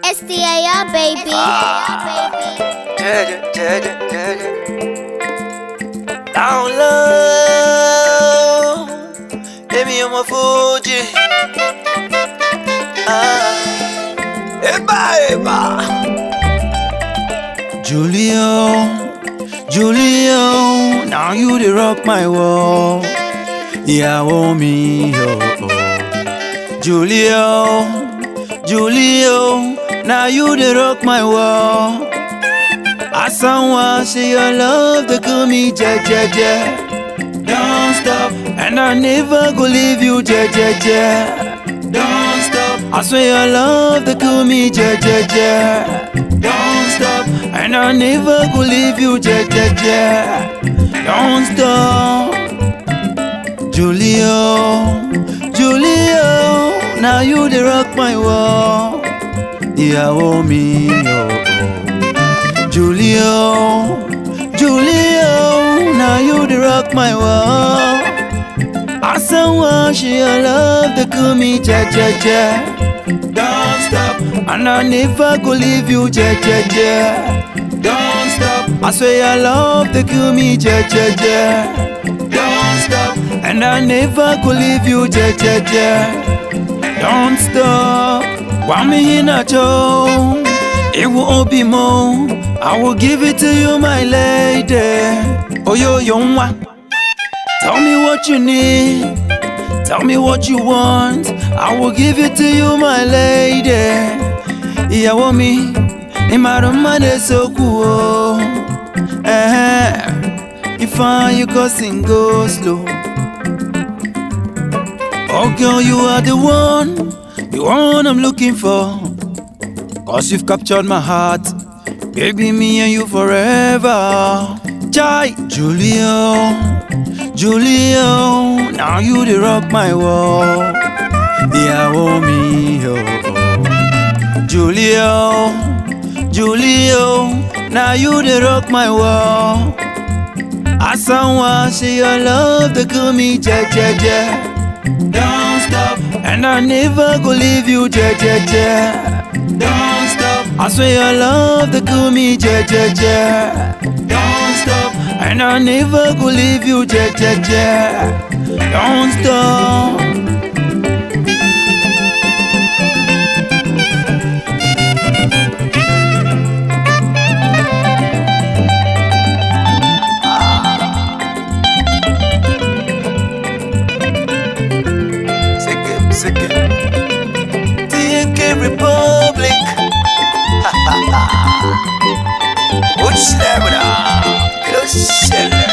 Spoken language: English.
SDAR baby. Jeje, jeje, jeje. Down low. Èmi ọmọ Fuji. Ah. Eba, eba. Julio, Julio, now you dey rock my world. Ìyàwó mi, oh, oh. Julio, Julio, now you dey rock my world. As someone say your love, they call me je je je. Don't stop, and I never go leave you je je je. Don't stop, I swear your love, they call me je je je. Don't stop, and I never go leave you je je je. Don't stop. Julio, Julio, now you the rock my world. Ìyàwó mi, oh. Julio, Julio, now you the rock my world. I someone she your love, they call me je je je. Don't stop, and I never go leave you je je je. Don't stop, I swear your love, they call me je je je. Don't stop, and I never go leave you je je je. Don't stop, want me in a joke. It will be more. I will give it to you, my lady. Oh, yo. Tell me what you need. Tell me what you want. I will give it to you, my lady. Ìyàwó mi, dé sókù o. Ifeanyi you cousin go slow. Oh, girl, you are the one, the one I'm looking for. Cause you've captured my heart. Baby, me and you forever. Chai, Julio, Julio, now you the rock my world. Ìyàwó mi, oh, oh. Julio, Julio, now you the rock my world. As someone say your love, the call me je je je. Don't stop, and I never go leave you je je je. Don't stop, I swear your love, they call me je je. Don't stop, and I never go leave you je je je. Don't stop. once again. DK Republic. Uçlemra. Göçlemra.